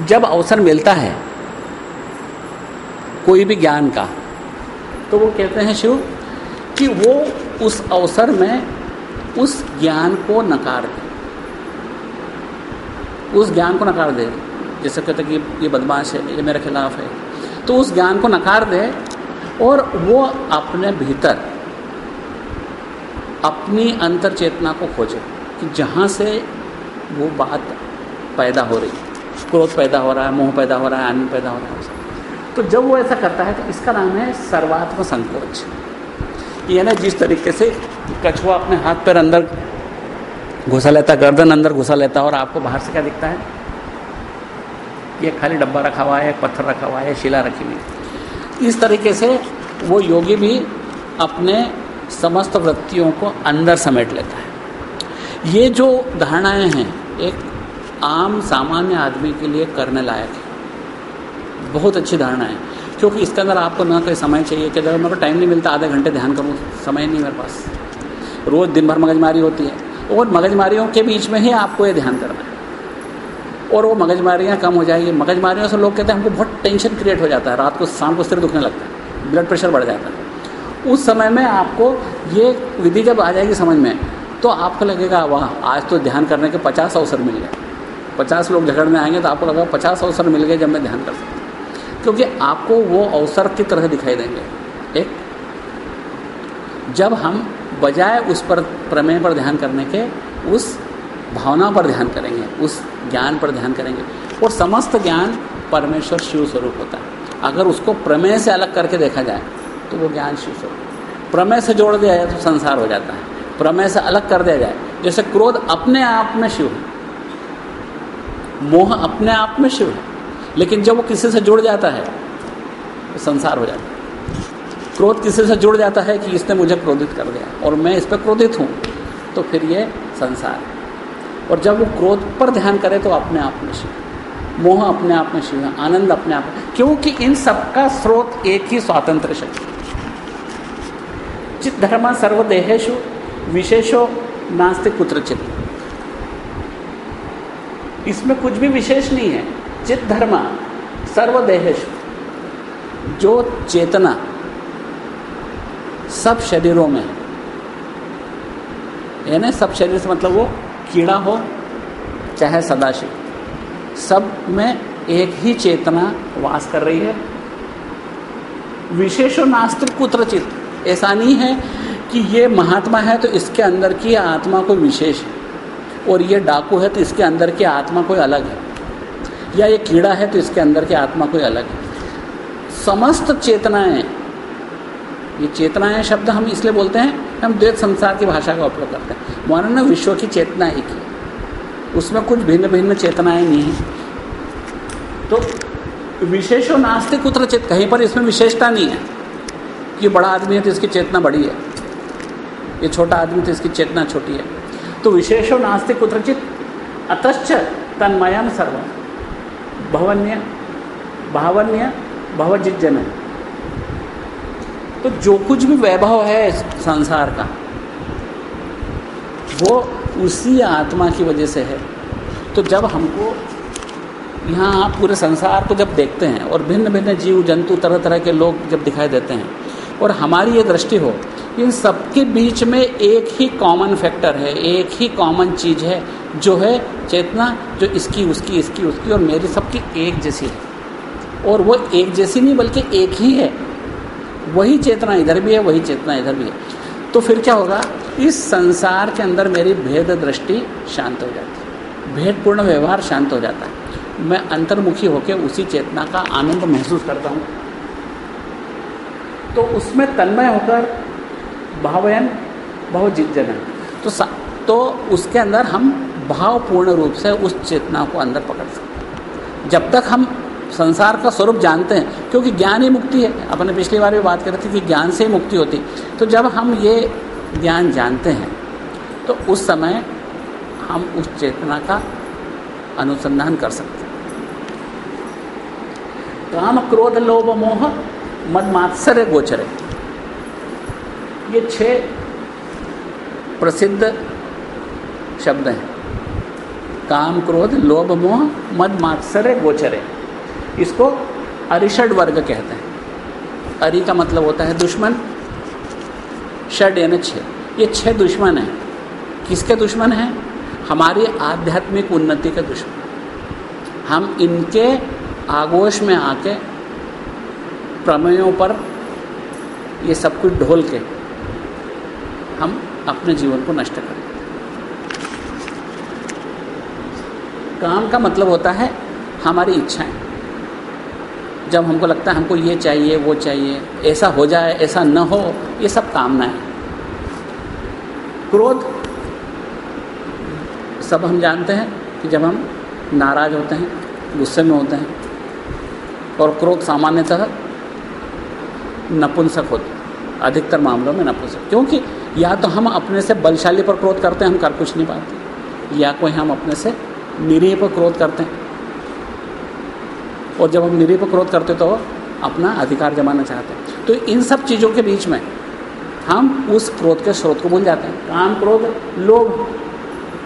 जब अवसर मिलता है, कोई भी ज्ञान का तो वो कहते हैं शिव, कि वो उस अवसर में उस ज्ञान को नकार दे। उस ज्ञान को नकार दे। जैसे कहते कि ये बदमाश है, ये मेरे खिलाफ है। तो उस ज्ञान को नकार दे और वो अपने भीतर अपनी अंतर चेतना को खोजे कि जहाँ से वो बात पैदा हो रही क्रोध पैदा हो रहा है, मोह पैदा हो रहा है, आनंद पैदा हो रहा है तो जब वो ऐसा करता है तो इसका नाम है सर्वात्म संकोच। ये ना जिस तरीके से कछुआ अपने हाथ पैर अंदर घुसा लेता गर्दन अंदर घुसा लेता और आपको बाहर से क्या दिखता है? ये खाली डब्बा रखा हुआ है, पत्थर रखा हुआ है, शिला रखी हुई इस तरीके से वो योगी भी अपने समस्त वृत्तियों को अंदर समेट लेता है। ये जो धारणाएँ हैं, एक आम सामान्य आदमी के लिए करने लायक है। बहुत अच्छी धारणा है, क्योंकि इसके अंदर आपको ना कोई समय चाहिए कि अगर मेरे को टाइम नहीं मिलता, आधे घंटे ध्यान करूँ, समय नहीं मेरे पास। रोज़ दिन भर मगजमारी होती है, और मगजमारियों के बीच में ही आपको ये ध्यान करना है। और वो मगजमारियाँ कम हो जाएगी, मगजमारियों से लोग कहते हैं, हमको बहुत टेंशन क्रिएट हो जाता है, रात को शाम को सिर दुखने लगता है ब्लड प्रेशर बढ़ जाता है। उस समय में आपको ये विधि जब आ जाएगी समझ में तो आपको लगेगा, वाह, आज तो ध्यान करने के पचास अवसर मिल गए। पचास लोग झगड़ने आएँगे तो आपको लगेगा, पचास अवसर मिल गए जब मैं ध्यान कर सकता क्योंकि आपको वो अवसर की तरह दिखाई देंगे। एक, जब हम बजाय उस पर प्रमेय पर ध्यान करने के, उस भावना पर ध्यान करेंगे, उस ज्ञान पर ध्यान करेंगे, और समस्त ज्ञान परमेश्वर शिव स्वरूप होता है। अगर उसको प्रमेय से अलग करके देखा जाए तो वो ज्ञान स्वरूप प्रमेय से जोड़ दिया जाए तो संसार हो जाता है। प्रमेय से अलग कर दिया जाए। जैसे क्रोध अपने आप में शिव है। मोह अपने आप में शिव है। लेकिन जब वो किसी से जुड़ जाता है तो संसार हो जाता है। क्रोध किसी से जुड़ जाता है कि इसने मुझे क्रोधित कर दिया और मैं इस पर क्रोधित हूँ तो फिर ये संसार है। और जब वो क्रोध पर ध्यान करे तो अपने आप में शिव मोह अपने आप में शिव आनंद अपने आप में। क्योंकि इन सबका स्रोत एक ही स्वातंत्र शक्ति चित धर्म सर्वदेहेशु विशेषो नास्तिक कुत्रचित। इसमें कुछ भी विशेष नहीं है। चित धर्म सर्वदेहेश जो चेतना सब शरीरों में यानी सब शरीर से मतलब वो कीड़ा हो, चाहे सदाशिव। सब में एक ही चेतना वास कर रही है। विशेषो नास्तिक कुत्रचित। ऐसा नहीं है कि ये महात्मा है तो इसके अंदर की आत्मा कोई विशेष है। और ये डाकू है तो इसके अंदर की आत्मा कोई अलग है। या ये कीड़ा है तो इसके अंदर की आत्मा कोई अलग है। समस्त चेतनाएँ, ये चेतनाएँ शब्द हम इसलिए बोलते हैं, हम द्वैत संसार की भाषा का उपयोग करते हैं। मानो विश्व की चेतना ही उसमें कुछ भिन्न भिन्न चेतनाएँ नहीं हैं। तो विशेषो नास्तिक चित कहीं पर इसमें विशेषता नहीं है। कि बड़ा आदमी है तो इसकी चेतना बड़ी है। ये छोटा आदमी तो इसकी चेतना छोटी है। तो विशेषो नास्तिक कुत्रचित अतश्च तन्मयम सर्वम। भवन्य, भावन्य भवजिजन तो जो कुछ भी वैभव है संसार का, वो उसी आत्मा की वजह से है। तो जब हमको यहाँ आप पूरे संसार को जब देखते हैं और भिन्न भिन्न जीव जंतु तरह तरह के लोग जब दिखाई देते हैं और हमारी ये दृष्टि हो, इन सबके बीच में एक ही कॉमन फैक्टर है, एक ही कॉमन चीज़ है, जो है चेतना, जो इसकी, उसकी इसकी, उसकी और मेरी सबकी एक जैसी है। और वो एक जैसी नहीं, बल्कि एक ही है। वही चेतना इधर भी है, वही चेतना इधर भी है। तो फिर क्या होगा? इस संसार के अंदर मेरी भेद दृष्टि शांत हो जाती है। भेदपूर्ण व्यवहार शांत हो जाता है। मैं अंतर्मुखी होकर उसी चेतना का आनंद महसूस करता हूँ। तो उसमें तन्मय होकर भावयन बहुजिजन तो तो उसके अंदर हम भावपूर्ण रूप से उस चेतना को अंदर पकड़ सकते जब तक हम संसार का स्वरूप जानते हैं, क्योंकि ज्ञान ही मुक्ति है। अपने पिछली बार भी बात कर रहे थे कि ज्ञान से ही मुक्ति होती। तो जब हम ये ज्ञान जानते हैं तो उस समय हम उस चेतना का अनुसंधान कर सकते हैं। काम क्रोध लोभ मोह मद मात्सर्य गोचरे। ये छह प्रसिद्ध शब्द हैं। काम, क्रोध, लोभ, मोह मद मात्सर्य गोचरे। इसको अरिषड वर्ग कहते हैं। अरि का मतलब होता है दुश्मन, षड यानी छः ये छह दुश्मन हैं। किसके दुश्मन हैं? हमारी आध्यात्मिक उन्नति के दुश्मन। हम इनके आगोश में आके प्रमेयों पर ये सब कुछ ढोल के हम अपने जीवन को नष्ट करें काम का मतलब होता है हमारी इच्छाएँ। जब हमको लगता है हमको ये चाहिए, वो चाहिए, ऐसा हो जाए, ऐसा न हो, ये सब कामना है क्रोध, सब हम जानते हैं कि जब हम नाराज़ होते हैं, गुस्से में होते हैं, और क्रोध सामान्यतः नपुंसक होते हैं। अधिकतर मामलों में नपुंसक। क्योंकि या तो हम अपने से बलशाली पर क्रोध करते हैं, हम कर कुछ नहीं पाते। या कोई हम अपने से निरीह पर क्रोध करते हैं। और जब हम निरीह पर क्रोध करते तो अपना अधिकार जमाना चाहते हैं। तो इन सब चीज़ों के बीच में हम उस क्रोध के स्रोत को भूल जाते हैं। काम क्रोध लोभ।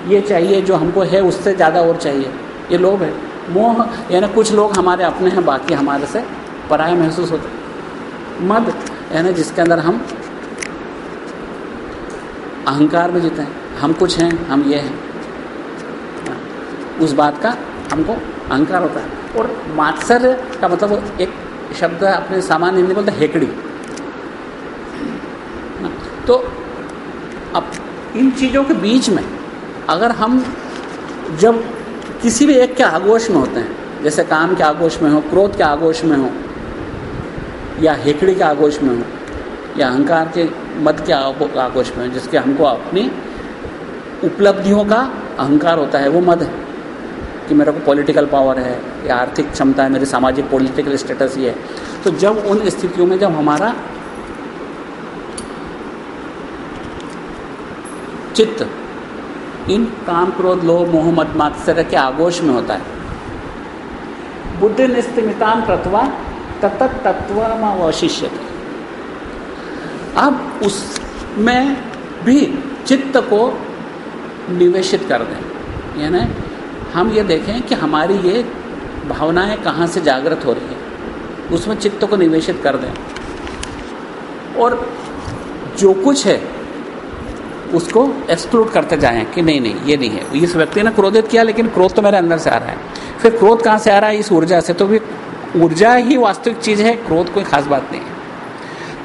ये चाहिए जो हमको है, उससे ज़्यादा और चाहिए। ये लोभ है। मोह, यानी कुछ लोग हमारे अपने हैं, बाकी हमारे से पराया महसूस होते मद यानी जिसके अंदर हम अहंकार में जीते हैं। हम कुछ हैं, हम ये हैं। उस बात का हमको अहंकार होता है। और मात्सर्य का मतलब एक शब्द अपने सामान्य हिंदी बोलते हेकड़ी। तो अब इन चीज़ों के बीच में अगर हम जब किसी भी एक के आगोश में होते हैं, जैसे काम के आगोश में हो, क्रोध के आगोश में हो या हेकड़ी के आगोश में हो या अहंकार के मद के आगोश में हो जिसके हमको अपनी उपलब्धियों का अहंकार होता है, वो मद है कि मेरे को पॉलिटिकल पावर है, या आर्थिक क्षमता है, मेरी सामाजिक पॉलिटिकल स्टेटस ये है। तो जब उन स्थितियों में जब हमारा चित्त इन काम क्रोध, लोभ, मोह मत मात्सर्य के आगोश में होता है बुद्धि निस्तिमितान कृतवा तत्त तत्व अवशिष्य अब उसमें भी चित्त को निवेशित कर दें। यानी हम ये देखें कि हमारी ये भावनाएँ कहाँ से जागृत हो रही है। उसमें चित्त को निवेशित कर दें। और जो कुछ है, उसको एक्सक्लूड करते जाएँ कि नहीं नहीं, ये नहीं है। इस व्यक्ति ने क्रोधित किया, लेकिन क्रोध तो मेरे अंदर से आ रहा है। फिर क्रोध कहाँ से आ रहा है? इस ऊर्जा से। तो भी ऊर्जा ही वास्तविक चीज़ है, क्रोध कोई खास बात नहीं है।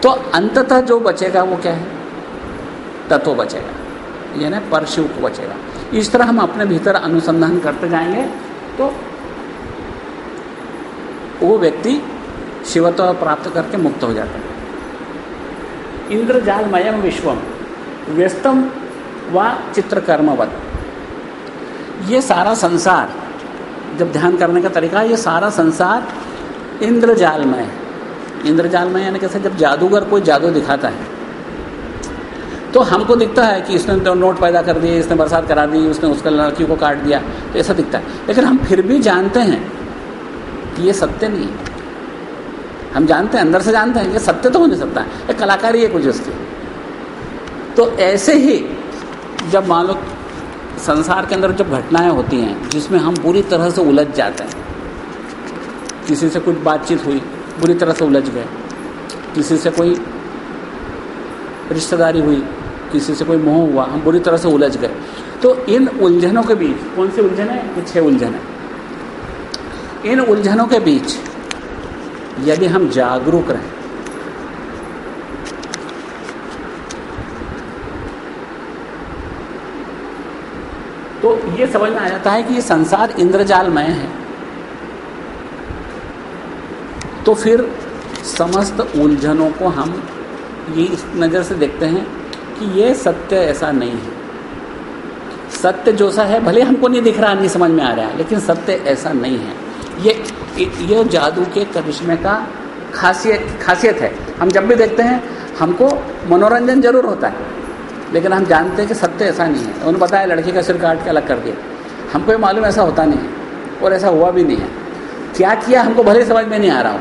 तो अंततः जो बचेगा वो क्या है? तत्व बचेगा। यानी परशिव को बचेगा। इस तरह हम अपने भीतर अनुसंधान करते जाएँगे तो वो व्यक्ति शिवत्व प्राप्त करके मुक्त हो जाता है। इंद्रजालमयम विश्वम व्यस्तम व चित्रकर्मवत। ये सारा संसार, जब ध्यान करने का तरीका ये सारा संसार इंद्रजालमय। इंद्रजालमय यानी कैसे जब जादूगर कोई जादू दिखाता है तो हमको दिखता है कि इसने तो नोट पैदा कर दिए, इसने बरसात करा दी, उसने उसका लड़की को काट दिया तो ऐसा दिखता है। लेकिन हम फिर भी जानते हैं कि ये सत्य नहीं है। हम जानते हैं, अंदर से जानते हैं ये सत्य तो हो नहीं सकता ये कलाकारी है कुछ उसकी तो ऐसे ही जब मान लो संसार के अंदर जब घटनाएँ होती हैं, जिसमें हम पूरी तरह से उलझ जाते हैं किसी से कुछ बातचीत हुई, बुरी तरह से उलझ गए। किसी से कोई रिश्तेदारी हुई, किसी से कोई मोह हुआ, हम बुरी तरह से उलझ गए। तो इन उलझनों के बीच, कौन सी उलझन है? ये छह उलझन है। इन उलझनों के बीच यदि हम जागरूक रहें तो ये समझ में आ जाता है कि ये संसार इंद्रजालमय है। तो फिर समस्त उलझनों को हम ये इस नज़र से देखते हैं कि ये सत्य ऐसा नहीं है। सत्य जो सा है, भले हमको नहीं दिख रहा, नहीं समझ में आ रहा है, लेकिन सत्य ऐसा नहीं है। ये ये जादू के करिश्मे का खासियत खासियत है। हम जब भी देखते हैं, हमको मनोरंजन ज़रूर होता है, लेकिन हम जानते हैं कि सत्य ऐसा नहीं है। उन्होंने बताया, लड़की का सिर काट के अलग कर दिया। हमको ये मालूम ऐसा होता नहीं है, और ऐसा हुआ भी नहीं है। क्या किया हमको भले समझ में नहीं आ रहा हो,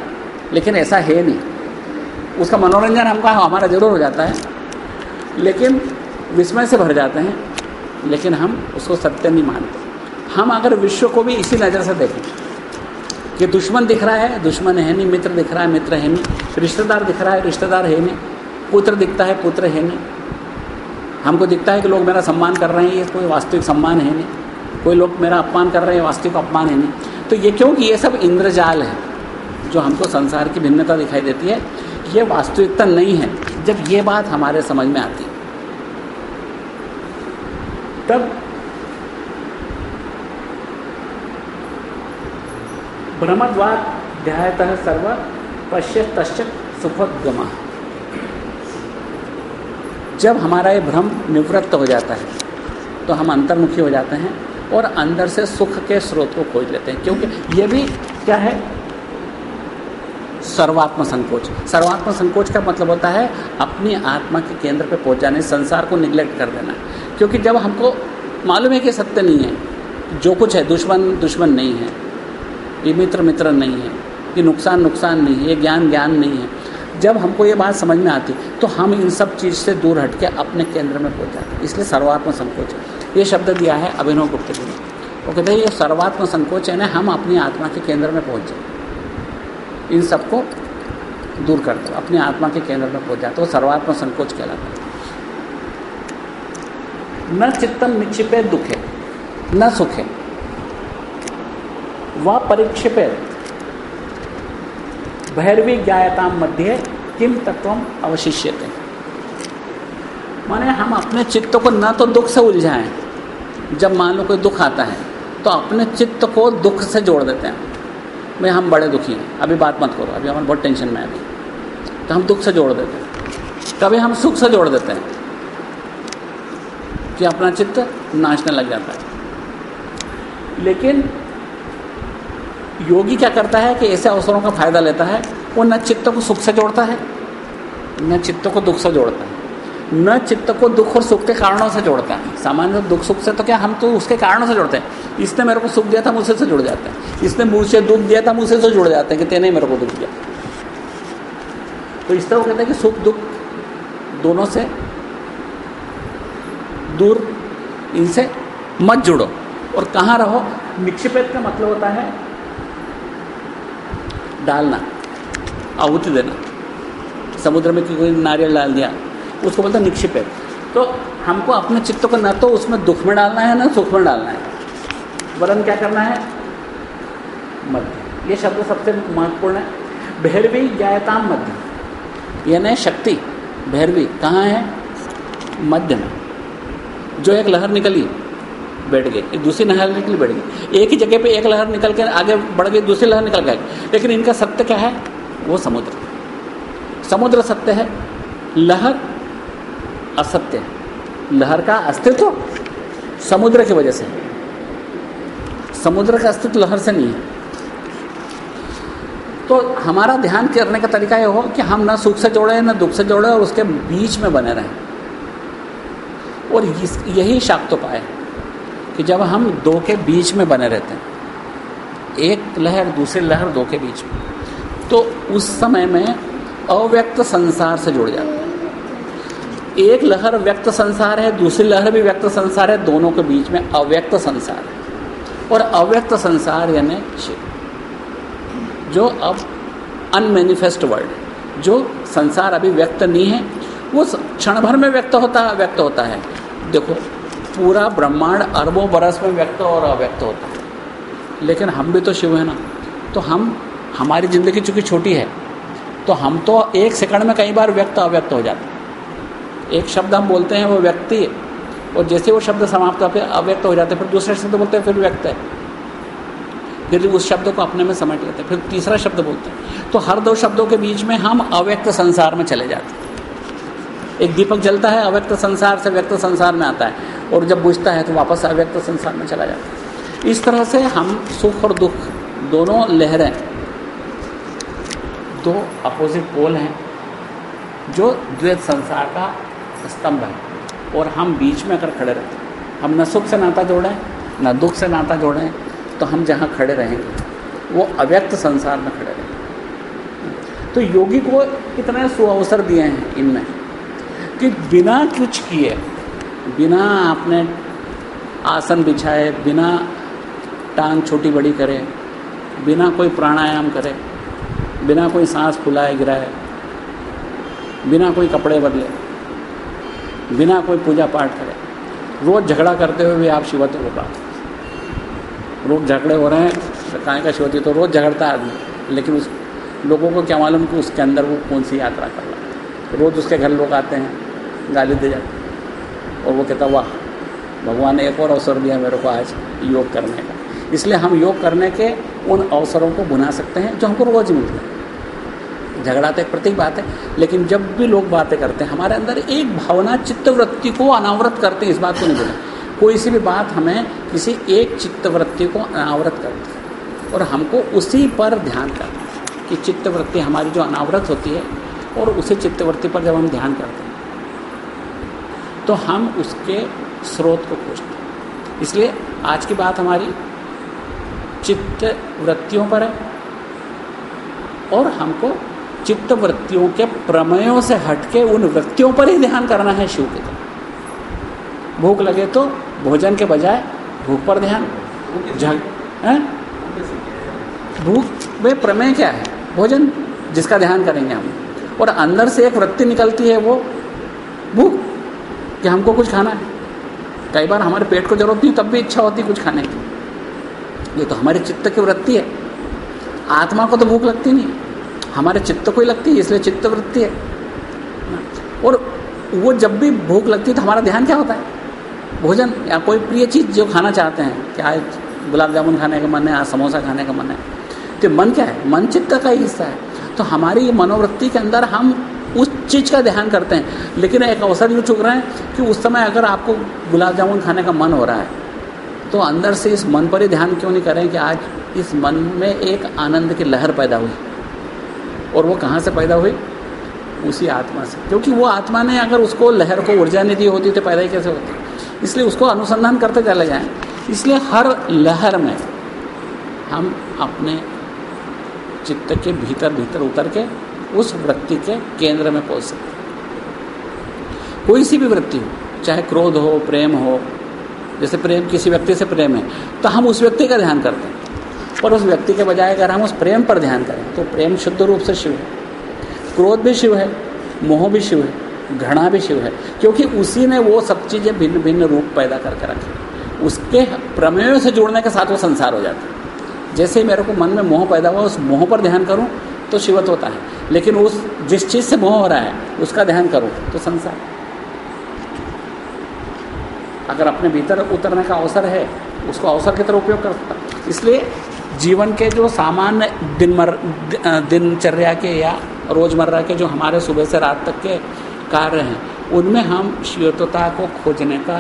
लेकिन ऐसा है नहीं। उसका मनोरंजन हमका हमारा ज़रूर हो जाता है। लेकिन विस्मय से भर जाते हैं, लेकिन हम उसको सत्य नहीं मानते। हम अगर विश्व को भी इसी नज़र से देखें, कि दुश्मन दिख रहा है, दुश्मन है नहीं, मित्र दिख रहा है, मित्र है नहीं, रिश्तेदार दिख रहा है, रिश्तेदार है नहीं, पुत्र दिखता है, पुत्र है नहीं। हमको दिखता है कि लोग मेरा सम्मान कर रहे हैं, ये कोई वास्तविक सम्मान है नहीं। कोई लोग मेरा अपमान कर रहे हैं, वास्तविक अपमान है नहीं। तो ये क्योंकि ये सब इंद्रजाल है, जो हमको संसार की भिन्नता दिखाई देती है, ये वास्तविकता नहीं है। जब ये बात हमारे समझ में आती, तब भ्रमद्वाद ध्यायतः सर्व पश्य तश्चक सुखोद्गमा। जब हमारा ये भ्रम निवृत्त हो जाता है तो हम अंतर्मुखी हो जाते हैं। और अंदर से सुख के स्रोत को खोज लेते हैं। क्योंकि ये भी क्या है? सर्वात्म संकोच। सर्वात्म संकोच का मतलब होता है अपनी आत्मा के केंद्र पर पहुँच जाने, संसार को निग्लेक्ट कर देना। क्योंकि जब हमको मालूम है कि सत्य नहीं है, जो कुछ है, दुश्मन दुश्मन नहीं है, ये मित्र मित्र नहीं है, ये नुकसान नुकसान नहीं है, ये ज्ञान ज्ञान नहीं है। जब हमको ये बात समझ में आती तो हम इन सब चीज़ से दूर हट के अपने केंद्र में पहुँच जाते इसलिए सर्वात्म संकोच। ये शब्द दिया है अभिनव गुप्त जी ने। वो कहते हैं, ये सर्वात्म संकोच है ना हम अपनी आत्मा के केंद्र में पहुँच जाए। इन सबको दूर कर दो, अपनी आत्मा के केंद्र में पहुँच जाते वो सर्वात्म संकोच कहलाता है। न चित्तम निक्षिपे दुखे, न सुखे। व परिक्षिपे। भैरवी ज्ञायता मध्य, किम तत्व अवशिष्यते। माने हम अपने चित्त को न तो दुख से उलझाएँ जब मान लो कोई दुख आता है तो अपने चित्त को दुख से जोड़ देते हैं। भाई, हम बड़े दुखी हैं, अभी बात मत करो, अभी हमारे बहुत टेंशन में अभी। तो हम दुख से जोड़ देते हैं। कभी हम सुख से जोड़ देते हैं कि अपना चित्त नाचने लग जाता है। लेकिन योगी क्या करता है कि ऐसे अवसरों का फ़ायदा लेता है, वो न चित्त को सुख से जोड़ता है, न चित्त को दुख से जोड़ता है। न चित्त को दुख और सुख के कारणों से जोड़ता है। सामान्य दुख सुख से तो क्या हम तो उसके कारणों से जोड़ते हैं। इसने मेरे को सुख दिया था मुझसे से जुड़ जाते हैं। इसने मुझसे दुख दिया था मुझसे से जुड़ जाते हैं कि तेने मेरे को दुख दिया। तो इस तरह वो कहते हैं कि सुख, दुख दोनों से दूर, इनसे मत जुड़ो। और कहाँ रहो? निक्षिपेत का मतलब होता है डालना, आहुति देना। समुद्र में कोई नारियल डाल दिया उसको बोलते हैं निक्षिपेत। तो हमको अपने चित्त को न तो उसमें दुख में डालना है, ना सुख में डालना है। वरन क्या करना है? मध्य ये शब्द सबसे महत्वपूर्ण है। भैरवी ज्ञायताम मध्य यानी शक्ति, भैरवी, कहाँ है? मध्य में। जो एक लहर निकली, बैठ गई। दूसरी लहर निकली, बैठ गई। एक ही जगह पे एक लहर निकल कर आगे बढ़ गई, दूसरी लहर निकल गई। लेकिन इनका सत्य क्या है? वो समुद्र। समुद्र सत्य है। लहर असत्य है। लहर का अस्तित्व समुद्र की वजह से समुद्र का अस्तित्व लहर से नहीं है। तो हमारा ध्यान करने का तरीका ये हो कि हम ना सुख से जोड़े, ना दुख से जोड़े और उसके बीच में बने रहें। और यही शाक्तोपाय है कि जब हम दो के बीच में बने रहते हैं, एक लहर, दूसरी लहर दो के बीच में तो उस समय में अव्यक्त संसार से जुड़ जाते हैं। एक लहर व्यक्त संसार है, दूसरी लहर भी व्यक्त संसार है, दोनों के बीच में अव्यक्त संसार है। और अव्यक्त संसार यानी शिव जो अब अनमेनिफेस्ट वर्ल्ड जो संसार अभी व्यक्त नहीं है, वो क्षण भर में व्यक्त होता है व्यक्त होता है। देखो, पूरा ब्रह्मांड अरबों बरस में व्यक्त और अव्यक्त होता है। लेकिन हम भी तो शिव है ना तो हम, हमारी ज़िंदगी चूँकि छोटी है तो हम तो एक सेकंड में कई बार व्यक्त, अव्यक्त हो जाते हैं। एक शब्द हम बोलते हैं वो व्यक्ति है और जैसे वो शब्द समाप्त होते अव्यक्त हो जाते हैं, फिर दूसरे शब्द बोलते हैं, फिर व्यक्त है। फिर उस शब्द को अपने में समेट लेते हैं, फिर तीसरा शब्द बोलते हैं। तो हर दो शब्दों के बीच में हम अव्यक्त संसार में चले जाते हैं। एक दीपक जलता है, अव्यक्त संसार से व्यक्त संसार में आता है, और जब बुझता है तो वापस अव्यक्त संसार में चला जाता है। इस तरह से हम सुख और दुख, दोनों लहरें, दो अपोजिट पोल हैं, जो द्वैत संसार का स्तंभ है। और हम बीच में अगर खड़े रहते हम न सुख से नाता जोड़ें, न दुख से नाता जोड़ें तो हम जहाँ खड़े रहेंगे, वो अव्यक्त संसार में खड़े रहेंगे। तो योगी को इतने सुअवसर दिए हैं इनमें कि बिना कुछ किए, बिना आपने आसन बिछाए, बिना टांग छोटी बड़ी करे, बिना कोई प्राणायाम करे, बिना कोई सांस फुलाए, गिराए, बिना कोई कपड़े बदले बिना कोई पूजा पाठ करे। रोज़ झगड़ा करते हुए भी आप शिवत्व को प्राप्त रोज़ झगड़े हो रहे हैं काय का शिवती तो रोज़ झगड़ता आदमी। लेकिन उस लोगों को क्या मालूम कि उसके अंदर वो कौन सी यात्रा कर रहा है? रोज़ उसके घर लोग आते हैं, गाली दे जाते और वो कहता, वाह, भगवान ने एक और अवसर दिया मेरे को आज योग करने का। इसलिए हम योग करने के उन अवसरों को बुना सकते हैं जो हमको रोज़ मिलते हैं। झगड़ा तो एक प्रतीक बात है। लेकिन जब भी लोग बातें करते हैं, हमारे अंदर एक भावना चित्तवृत्ति को अनावृत करते हैं, इस बात को नहीं बोले। कोई सी भी बात हमें किसी एक चित्तवृत्ति को अनावृत करती है, और हमको उसी पर ध्यान करना है कि चित्तवृत्ति हमारी जो अनावृत होती है, और उसी चित्तवृत्ति पर जब हम ध्यान करते हैं तो हम उसके स्रोत को खोजते हैं। इसलिए आज की बात हमारी चित्त वृत्तियों पर है, और हमको चित्त वृत्तियों के प्रमेयों से हटके उन वृत्तियों पर ही ध्यान करना है शिव की तरह भूख लगे तो भोजन के बजाय भूख पर ध्यान। भूख में प्रमेय क्या है? भोजन, जिसका ध्यान करेंगे हम। और अंदर से एक वृत्ति निकलती है वो भूख, कि हमको कुछ खाना है। कई बार हमारे पेट को ज़रूरत नहीं, तब भी इच्छा होती कुछ खाने की। ये तो हमारे चित्त की वृत्ति है। आत्मा को तो भूख लगती नहीं। हमारे चित्त को ही लगती है, इसलिए चित्त वृत्ति है। और वो जब भी भूख लगती है तो हमारा ध्यान क्या होता है? भोजन, या कोई प्रिय चीज़ जो खाना चाहते हैं, कि आज गुलाब जामुन खाने का मन है, आज समोसा खाने का मन है तो मन क्या है? मन चित्त का ही हिस्सा है। तो हमारी मनोवृत्ति के अंदर हम उस चीज़ का ध्यान करते हैं। लेकिन एक अवसर यूँ चुक रहे हैं कि उस समय अगर आपको गुलाब जामुन खाने का मन हो रहा है तो अंदर से इस मन पर ही ध्यान क्यों नहीं करें कि आज इस मन में एक आनंद की लहर पैदा हुई? और वो कहाँ से पैदा हुई? उसी आत्मा से। क्योंकि वो आत्मा ने अगर उसको लहर को ऊर्जा नहीं दी होती तो पैदा ही कैसे होती? इसलिए उसको अनुसंधान करते चले जाएँ। इसलिए हर लहर में हम अपने चित्त के भीतर भीतर उतर के उस वृत्ति के केंद्र में पहुँच सकते कोई सी भी वृत्ति हो, चाहे क्रोध हो, प्रेम हो, जैसे प्रेम, किसी व्यक्ति से प्रेम है तो हम उस व्यक्ति का ध्यान करते हैं। पर उस व्यक्ति के बजाय अगर हम उस प्रेम पर ध्यान करें तो प्रेम शुद्ध रूप से शिव है। क्रोध भी शिव है, मोह भी शिव है, घृणा भी शिव है, क्योंकि उसी ने वो सब चीज़ें भिन्न भिन्न रूप पैदा करके रखी। उसके प्रमेयों से जुड़ने के साथ वो संसार हो जाता है। जैसे ही मेरे को मन में मोह पैदा हुआ, उस मोह पर ध्यान करूँ तो शिवत होता है। लेकिन उस, जिस चीज़ से मोह हो रहा है, उसका ध्यान करूँ तो संसार। अगर अपने भीतर उतरने का अवसर है, उसको अवसर की तरह उपयोग कर सकता इसलिए जीवन के जो सामान्य दिनमर दिनचर्या के या रोज़मर्रा के जो हमारे सुबह से रात तक के कार्य हैं, उनमें हम श्वेतता को खोजने का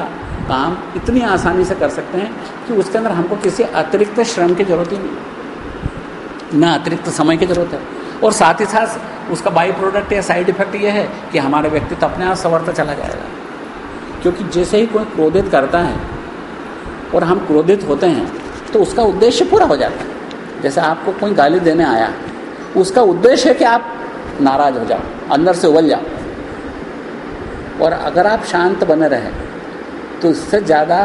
काम इतनी आसानी से कर सकते हैं कि उसके अंदर हमको किसी अतिरिक्त श्रम की ज़रूरत ही नहीं ना अतिरिक्त समय की ज़रूरत है। और साथ ही साथ उसका बाई प्रोडक्ट या साइड इफ़ेक्ट ये है कि हमारे व्यक्तित्व अपने आप संवरता चला जाएगा। क्योंकि जैसे ही कोई क्रोधित करता है और हम क्रोधित होते हैं तो उसका उद्देश्य पूरा हो जाता है। जैसे आपको कोई गाली देने आया, उसका उद्देश्य है कि आप नाराज़ हो जाओ, अंदर से उबल जाओ। और अगर आप शांत बने रहे तो इससे ज़्यादा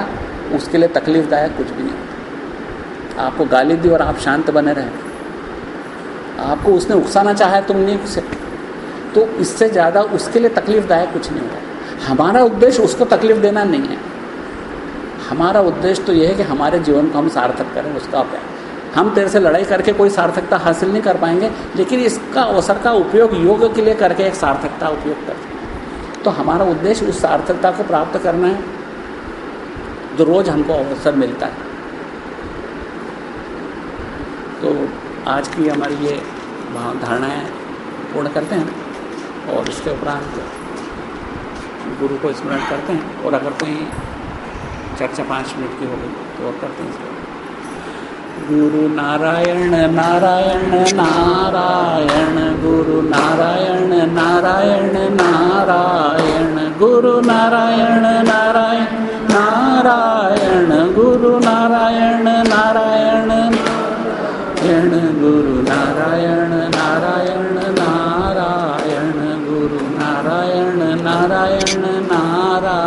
उसके लिए तकलीफदायक कुछ भी नहीं आपको गाली दी और आप शांत बने रहे। आपको उसने उकसाना चाहे तुम नहीं उसे तो इससे ज़्यादा उसके लिए तकलीफदायक कुछ नहीं होता। हमारा उद्देश्य उसको तकलीफ़ देना नहीं है। हमारा उद्देश्य तो यह है कि हमारे जीवन को हम सार्थक करें, उसका प्यार हम तेरे से लड़ाई करके कोई सार्थकता हासिल नहीं कर पाएँगे, लेकिन इसका अवसर का उपयोग योग के लिए करके एक सार्थकता उपयोग कर तो हमारा उद्देश्य उस सार्थकता को प्राप्त करना है, जो रोज़ हमको अवसर मिलता है। तो आज की हमारी ये धारणाएँ पूर्ण करते हैं और इसके उपरांत गुरु को स्मरण करते हैं। और अगर कोई चर्चा पाँच मिनट की हो गई तो और करते हैं इसको गुरु नारायण नारायण नारायण गुरु नारायण नारायण नारायण गुरु नारायण नारायण नारायण गुरु नारायण नारायण नारायण गुरु नारायण नारायण नारायण गुरु नारायण नारायण नारायण